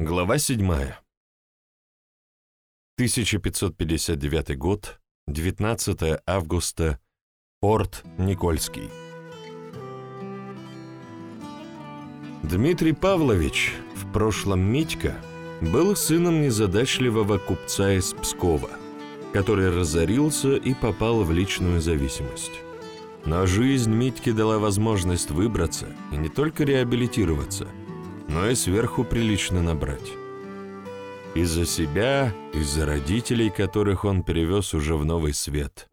Глава 7. 1559 год, 19 августа, порт Никольский. Дмитрий Павлович, в прошлом Митька, был сыном незадачливого купца из Пскова, который разорился и попал в личную зависимость. Но жизнь Митьке дала возможность выбраться и не только реабилитироваться – но и сверху прилично набрать. Из-за себя, из-за родителей, которых он перевез уже в новый свет,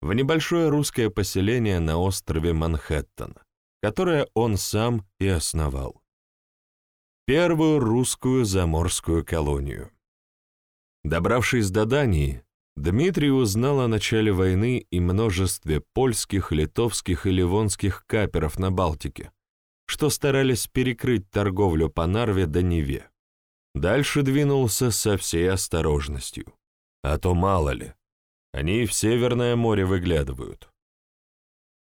в небольшое русское поселение на острове Манхэттен, которое он сам и основал. Первую русскую заморскую колонию. Добравшись до Дании, Дмитрий узнал о начале войны и множестве польских, литовских и ливонских каперов на Балтике, что старались перекрыть торговлю по Нарве до Неве. Дальше двинулся со всей осторожностью. А то мало ли, они в Северное море выглядывают.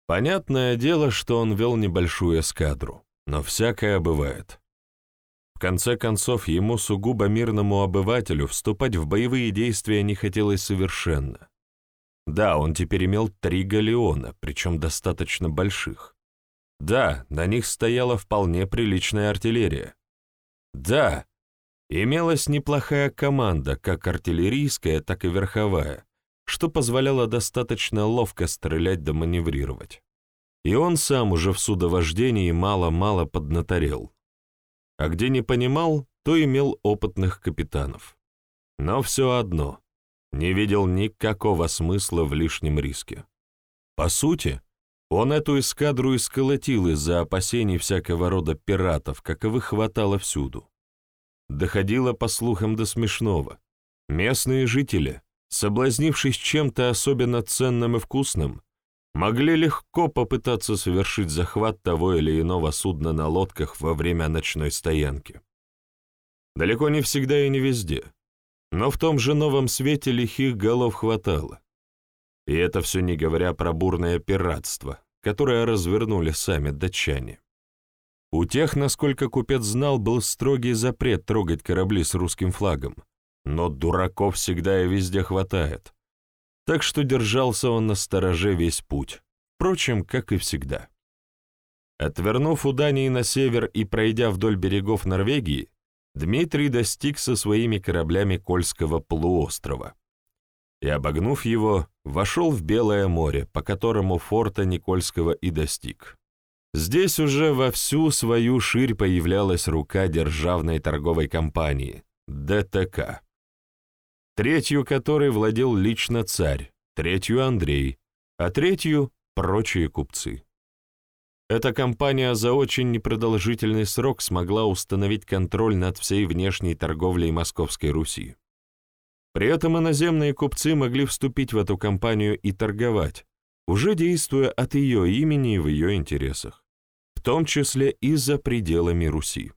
Понятное дело, что он вел небольшую эскадру, но всякое бывает. В конце концов, ему, сугубо мирному обывателю, вступать в боевые действия не хотелось совершенно. Да, он теперь имел три галеона, причем достаточно больших. Да, на них стояла вполне приличная артиллерия. Да, имелась неплохая команда, как артиллерийская, так и верховая, что позволяло достаточно ловко стрелять да маневрировать. И он сам уже в судовождении мало-мало поднаторел. А где не понимал, то имел опытных капитанов. Но все одно, не видел никакого смысла в лишнем риске. По сути, он эту эскадру исколотил из-за опасений всякого рода пиратов, каковых хватало всюду. Доходило по слухам до смешного. Местные жители, соблазнившись чем-то особенно ценным и вкусным, могли легко попытаться совершить захват того или иного судна на лодках во время ночной стоянки. Далеко не всегда и не везде, но в том же новом свете лихих голов хватало. И это все не говоря про бурное пиратство, которое развернули сами датчане. У тех, насколько купец знал, был строгий запрет трогать корабли с русским флагом, но дураков всегда и везде хватает. Так что держался он на стороже весь путь, впрочем, как и всегда. Отвернув у Дании на север и пройдя вдоль берегов Норвегии, Дмитрий достиг со своими кораблями Кольского полуострова и, обогнув его, вошел в Белое море, по которому форта Никольского и достиг. Здесь уже во всю свою ширь появлялась рука державной торговой компании – ДТК, третью которой владел лично царь, третью – Андрей, а третью – прочие купцы. Эта компания за очень непродолжительный срок смогла установить контроль над всей внешней торговлей Московской Руси. При этом иноземные купцы могли вступить в эту компанию и торговать, уже действуя от ее имени и в ее интересах, в том числе и за пределами Руси.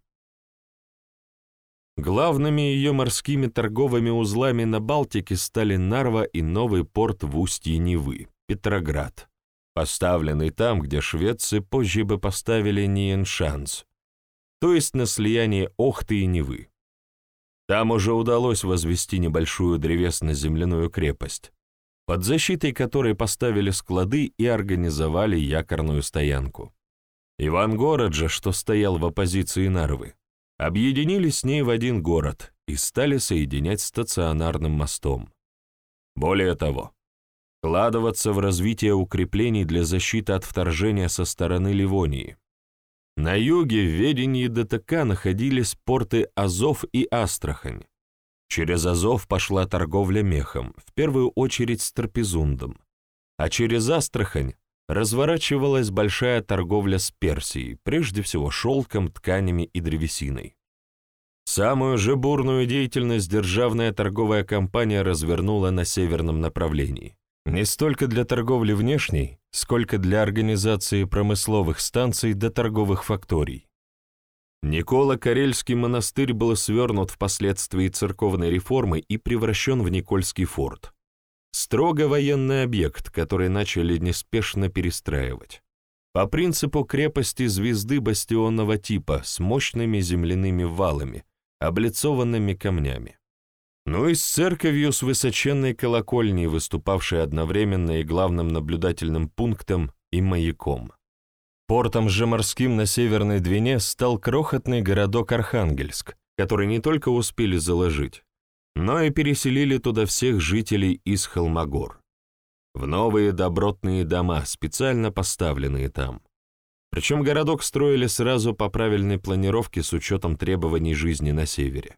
Главными ее морскими торговыми узлами на Балтике стали Нарва и новый порт в устье Невы, Петроград, поставленный там, где шведцы позже бы поставили Ниеншанс, то есть на слияние Охты и Невы. Там уже удалось возвести небольшую древесно-земляную крепость, под защитой которой поставили склады и организовали якорную стоянку. Ивангород же, что стоял в оппозиции Нарвы, объединили с ней в один город и стали соединять стационарным мостом. Более того, вкладываться в развитие укреплений для защиты от вторжения со стороны Ливонии – на юге в ведении ДТК находились порты Азов и Астрахань. Через Азов пошла торговля мехом, в первую очередь с Трапезундом, а через Астрахань разворачивалась большая торговля с Персией, прежде всего шелком, тканями и древесиной. Самую же бурную деятельность державная торговая компания развернула на северном направлении. Не столько для торговли внешней, сколько для организации промысловых станций до торговых факторий. Никола Карельский монастырь был свернут впоследствии церковной реформы и превращен в Никольский форт. Строго военный объект, который начали неспешно перестраивать. По принципу крепости звезды бастионного типа с мощными земляными валами, облицованными камнями. Ну и с церковью с высоченной колокольней, выступавшей одновременно и главным наблюдательным пунктом, и маяком. Портом же морским на Северной Двине стал крохотный городок Архангельск, который не только успели заложить, но и переселили туда всех жителей из Холмогор. В новые добротные дома, специально поставленные там. Причем городок строили сразу по правильной планировке с учетом требований жизни на севере.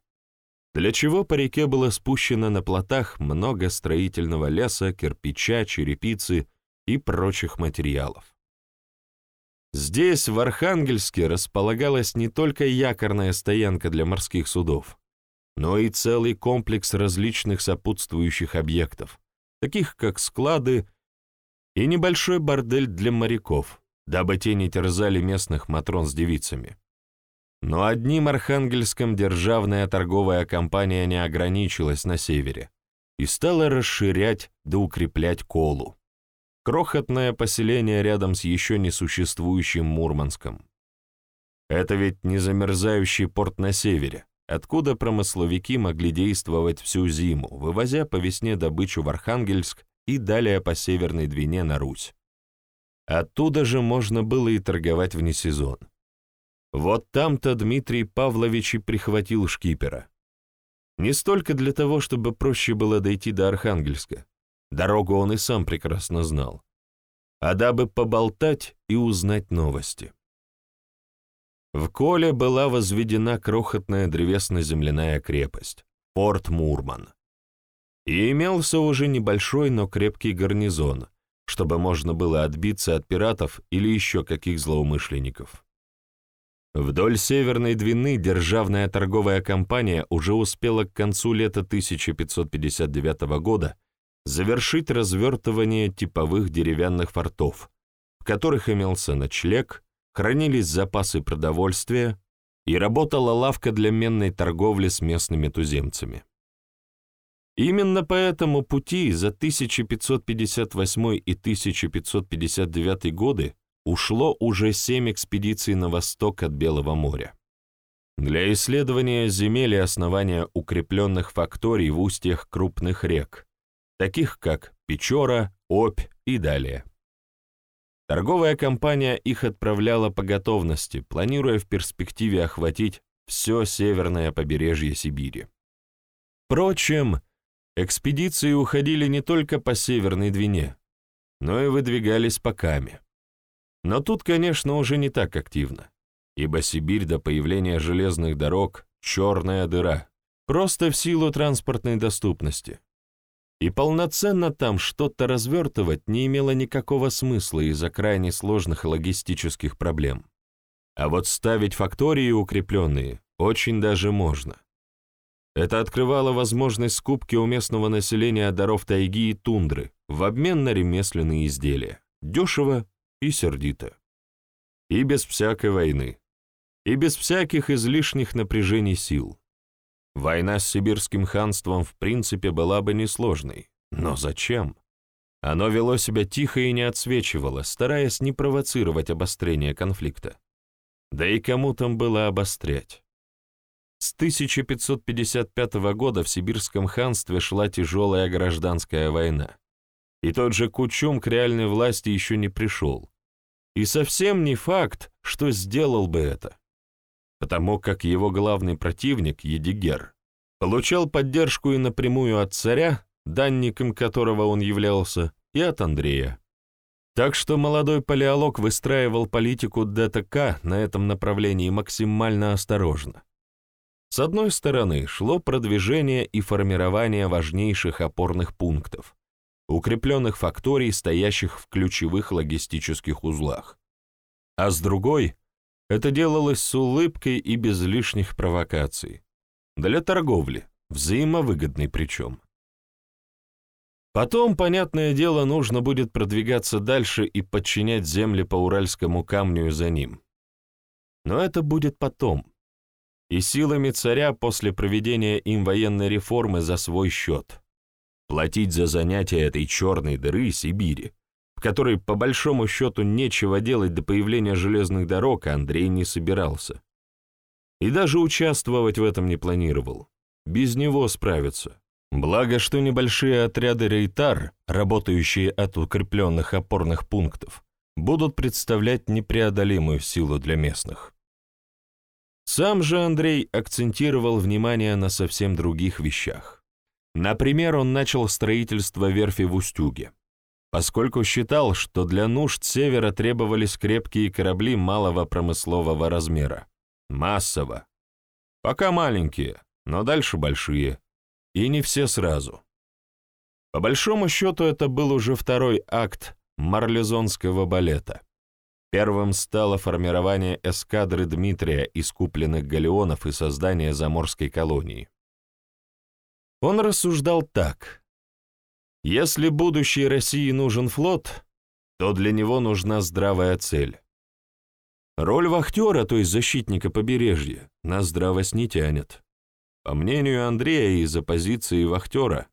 Для чего по реке было спущено на плотах много строительного леса, кирпича, черепицы и прочих материалов. Здесь, в Архангельске, располагалась не только якорная стоянка для морских судов, но и целый комплекс различных сопутствующих объектов, таких как склады и небольшой бордель для моряков, дабы те не терзали местных матрон с девицами. Но одним Архангельском державная торговая компания не ограничилась на севере и стала расширять да укреплять Колу. Крохотное поселение рядом с еще не существующим Мурманском. Это ведь не замерзающий порт на севере, откуда промысловики могли действовать всю зиму, вывозя по весне добычу в Архангельск и далее по Северной Двине на Русь. Оттуда же можно было и торговать вне сезон. Вот там-то Дмитрий Павлович и прихватил шкипера. Не столько для того, чтобы проще было дойти до Архангельска, дорогу он и сам прекрасно знал, а дабы поболтать и узнать новости. В Коле была возведена крохотная древесно-земляная крепость, порт Мурман. И имелся уже небольшой, но крепкий гарнизон, чтобы можно было отбиться от пиратов или еще каких злоумышленников. Вдоль Северной Двины державная торговая компания уже успела к концу лета 1559 года завершить развертывание типовых деревянных фортов, в которых имелся ночлег, хранились запасы продовольствия и работала лавка для менной торговли с местными туземцами. Именно по этому пути за 1558 и 1559 годы ушло уже семь экспедиций на восток от Белого моря. Для исследования земель и основания укрепленных факторий в устьях крупных рек, таких как Печора, Обь и далее. Торговая компания их отправляла по готовности, планируя в перспективе охватить все северное побережье Сибири. Впрочем, Экспедиции уходили не только по Северной Двине, но и выдвигались по Каме. Но тут, конечно, уже не так активно, ибо Сибирь до появления железных дорог — черная дыра, просто в силу транспортной доступности. И полноценно там что-то развертывать не имело никакого смысла из-за крайне сложных логистических проблем. А вот ставить фактории укрепленные очень даже можно. Это открывало возможность скупки у местного населения даров тайги и тундры в обмен на ремесленные изделия, дешево и сердито. И без всякой войны. И без всяких излишних напряжений сил. Война с сибирским ханством в принципе была бы несложной. Но зачем? Оно вело себя тихо и не отсвечивало, стараясь не провоцировать обострение конфликта. Да и кому там было обострять? С 1555 года в Сибирском ханстве шла тяжелая гражданская война, и тот же Кучум к реальной власти еще не пришел. И совсем не факт, что сделал бы это, потому как его главный противник, Едигер, получал поддержку и напрямую от царя, данником которого он являлся, и от Андрея. Так что молодой палеолог выстраивал политику ДТК на этом направлении максимально осторожно. С одной стороны, шло продвижение и формирование важнейших опорных пунктов, укрепленных факторий, стоящих в ключевых логистических узлах. А с другой, это делалось с улыбкой и без лишних провокаций. Для торговли, взаимовыгодной причем. Потом, понятное дело, нужно будет продвигаться дальше и подчинять земли по Уральскому камню за ним. Но это будет потом и силами царя после проведения им военной реформы за свой счет. Платить за занятия этой черной дыры Сибири, в которой по большому счету нечего делать до появления железных дорог, Андрей не собирался. и даже участвовать в этом не планировал. Без него справиться. Благо, что небольшие отряды рейтар, работающие от укрепленных опорных пунктов, будут представлять непреодолимую силу для местных. Сам же Андрей акцентировал внимание на совсем других вещах. Например, он начал строительство верфи в Устюге, поскольку считал, что для нужд Севера требовались крепкие корабли малого промыслового размера. Массово. Пока маленькие, но дальше большие. И не все сразу. По большому счету, это был уже второй акт марлезонского балета. Первым стало формирование эскадры Дмитрия из купленных галеонов и создание заморской колонии. Он рассуждал так. Если будущей России нужен флот, то для него нужна здравая цель. Роль вахтера, то есть защитника побережья, на здравость не тянет. По мнению Андрея из оппозиции вахтера,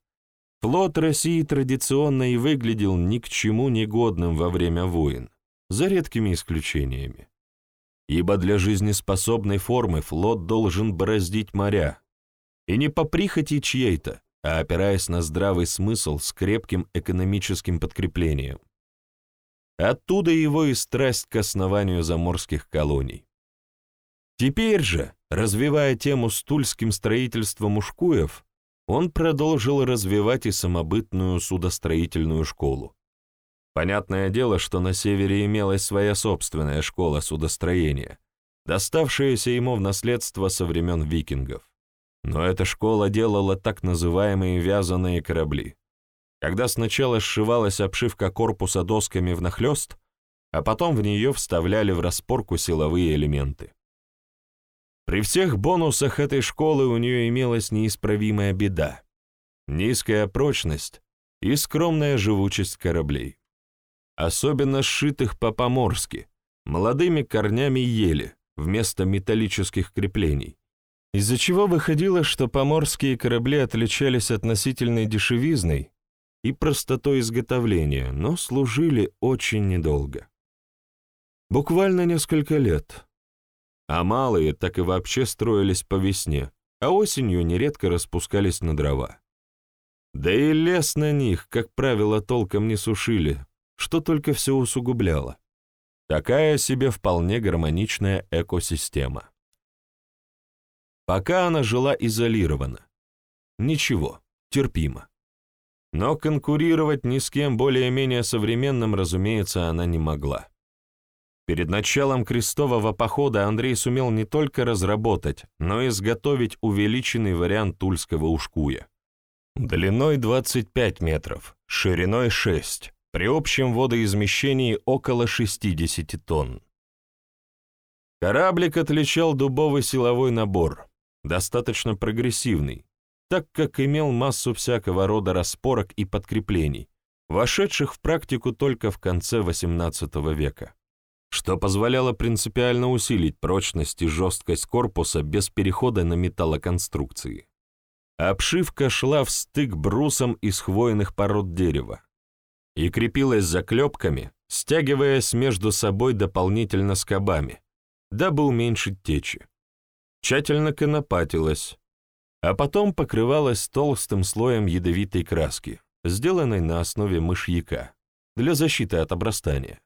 флот России традиционно и выглядел ни к чему негодным во время войн за редкими исключениями. Ибо для жизнеспособной формы флот должен бороздить моря, и не по прихоти чьей-то, а опираясь на здравый смысл с крепким экономическим подкреплением. Оттуда его и страсть к основанию заморских колоний. Теперь же, развивая тему с тульским строительством ушкуев, он продолжил развивать и самобытную судостроительную школу. Понятное дело, что на севере имелась своя собственная школа судостроения, доставшаяся ему в наследство со времен викингов. Но эта школа делала так называемые вязаные корабли, когда сначала сшивалась обшивка корпуса досками внахлёст, а потом в нее вставляли в распорку силовые элементы. При всех бонусах этой школы у нее имелась неисправимая беда — низкая прочность и скромная живучесть кораблей. Особенно сшитых по-поморски, молодыми корнями ели, вместо металлических креплений, из-за чего выходило, что поморские корабли отличались относительной дешевизной и простотой изготовления, но служили очень недолго. Буквально несколько лет. А малые так и вообще строились по весне, а осенью нередко распускались на дрова. Да и лес на них, как правило, толком не сушили, что только все усугубляло. Такая себе вполне гармоничная экосистема. Пока она жила изолированно. Ничего, терпимо. Но конкурировать ни с кем более-менее современным, разумеется, она не могла. Перед началом крестового похода Андрей сумел не только разработать, но и изготовить увеличенный вариант тульского ушкуя. Длиной 25 метров, шириной 6, при общем водоизмещении около 60 тонн. Кораблик отличал дубовый силовой набор, достаточно прогрессивный, так как имел массу всякого рода распорок и подкреплений, вошедших в практику только в конце XVIII века, что позволяло принципиально усилить прочность и жесткость корпуса без перехода на металлоконструкции. Обшивка шла в стык брусом из хвойных пород дерева, и крепилась заклепками, стягиваясь между собой дополнительно скобами, дабы уменьшить течи. Тщательно конопатилась, а потом покрывалась толстым слоем ядовитой краски, сделанной на основе мышьяка, для защиты от обрастания.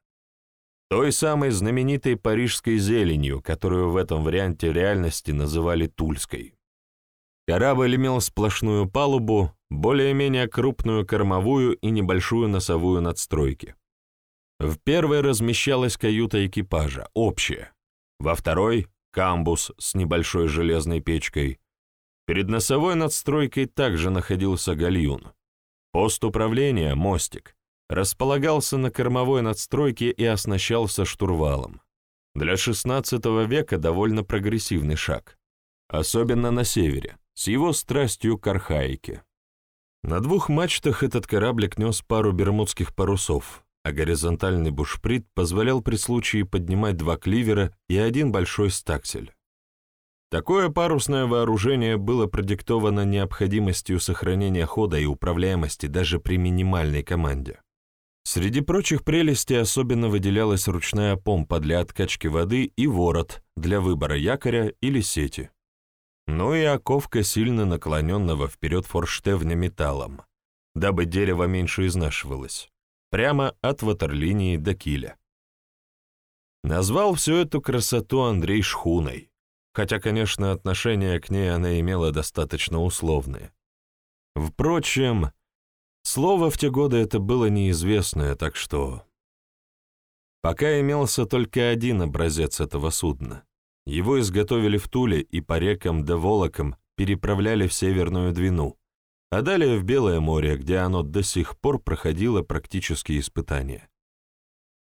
Той самой знаменитой парижской зеленью, которую в этом варианте реальности называли тульской. Корабль имел сплошную палубу, более-менее крупную кормовую и небольшую носовую надстройки. В первой размещалась каюта экипажа, общая. Во второй — камбус с небольшой железной печкой. Перед носовой надстройкой также находился гальюн. Пост управления, мостик, располагался на кормовой надстройке и оснащался штурвалом. Для XVI века довольно прогрессивный шаг, особенно на севере с его страстью к архаике. На двух мачтах этот кораблик нес пару бермудских парусов, а горизонтальный бушприт позволял при случае поднимать два кливера и один большой стаксель. Такое парусное вооружение было продиктовано необходимостью сохранения хода и управляемости даже при минимальной команде. Среди прочих прелестей особенно выделялась ручная помпа для откачки воды и ворот для выбора якоря или сети. Ну и оковка сильно наклоненного вперед форштевня металлом, дабы дерево меньше изнашивалось, прямо от ватерлинии до киля. Назвал всю эту красоту Андрей шхуной, хотя, конечно, отношение к ней она имела достаточно условное. Впрочем, слово в те годы это было неизвестное, так что... Пока имелся только один образец этого судна. Его изготовили в Туле и по рекам да волокам переправляли в Северную Двину, а далее в Белое море, где оно до сих пор проходило практические испытания.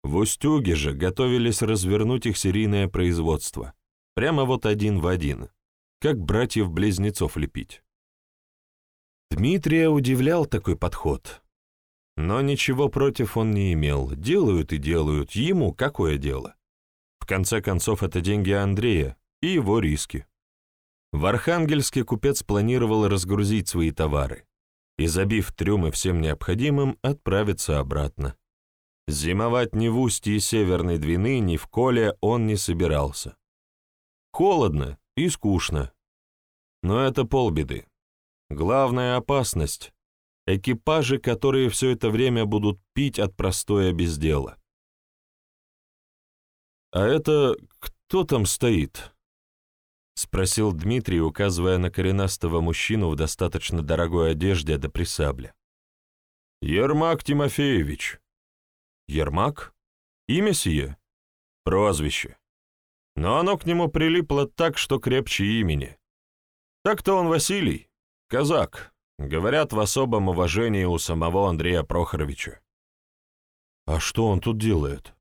В Устюге же готовились развернуть их серийное производство, прямо вот один в один, как братьев-близнецов лепить. Дмитрия удивлял такой подход. Но ничего против он не имел, делают и делают, ему какое дело? В конце концов, это деньги Андрея и его риски. В Архангельске купец планировал разгрузить свои товары и, забив трюмы всем необходимым, отправиться обратно. Зимовать ни в устье Северной Двины, ни в Коле он не собирался. Холодно и скучно. Но это полбеды. Главная опасность — экипажи, которые все это время будут пить от простоя без дела. «А это кто там стоит?» — спросил Дмитрий, указывая на коренастого мужчину в достаточно дорогой одежде до присабля. «Ермак Тимофеевич», Ермак? Имя сие? Прозвище. Но оно к нему прилипло так, что крепче имени. Так-то он Василий, казак, говорят в особом уважении у самого Андрея Прохоровича. А что он тут делает?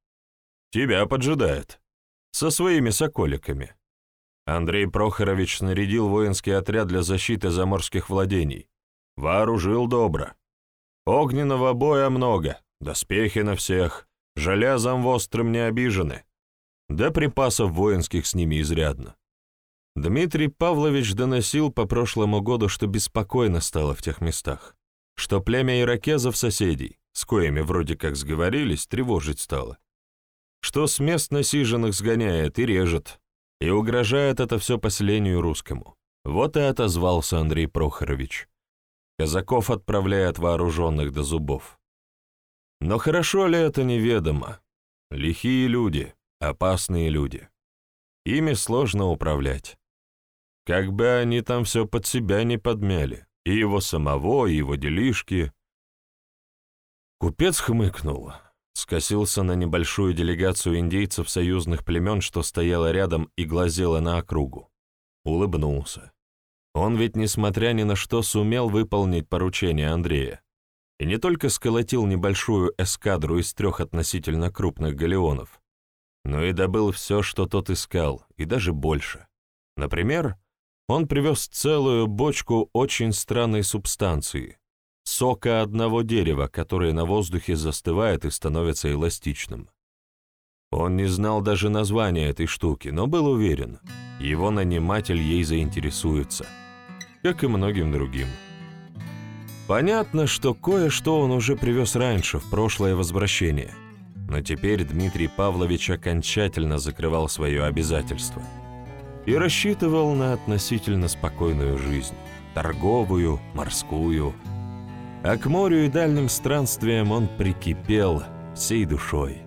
Тебя поджидает. Со своими соколиками. Андрей Прохорович снарядил воинский отряд для защиты заморских владений. Вооружил добро. Огненного боя много, Доспехи на всех, железом острым не обижены, да припасов воинских с ними изрядно. Дмитрий Павлович доносил по прошлому году, что беспокойно стало в тех местах, что племя иракезов соседей, с коими вроде как сговорились, тревожить стало, что с мест насиженных сгоняет и режет, и угрожает это все поселению русскому. Вот и отозвался Андрей Прохорович. Казаков отправляет вооруженных до зубов. Но хорошо ли это неведомо? Лихие люди, опасные люди. Ими сложно управлять. Как бы они там все под себя не подмяли, и его самого, и его делишки. Купец хмыкнул, скосился на небольшую делегацию индейцев союзных племен, что стояла рядом и глазела на округу. Улыбнулся. Он ведь, несмотря ни на что, сумел выполнить поручение Андрея и не только сколотил небольшую эскадру из трех относительно крупных галеонов, но и добыл все, что тот искал, и даже больше. Например, он привез целую бочку очень странной субстанции, сока одного дерева, которое на воздухе застывает и становится эластичным. Он не знал даже названия этой штуки, но был уверен, его наниматель ей заинтересуется, как и многим другим. Понятно, что кое-что он уже привез раньше, в прошлое возвращение. Но теперь Дмитрий Павлович окончательно закрывал свое обязательство и рассчитывал на относительно спокойную жизнь, торговую, морскую. А к морю и дальним странствиям он прикипел всей душой.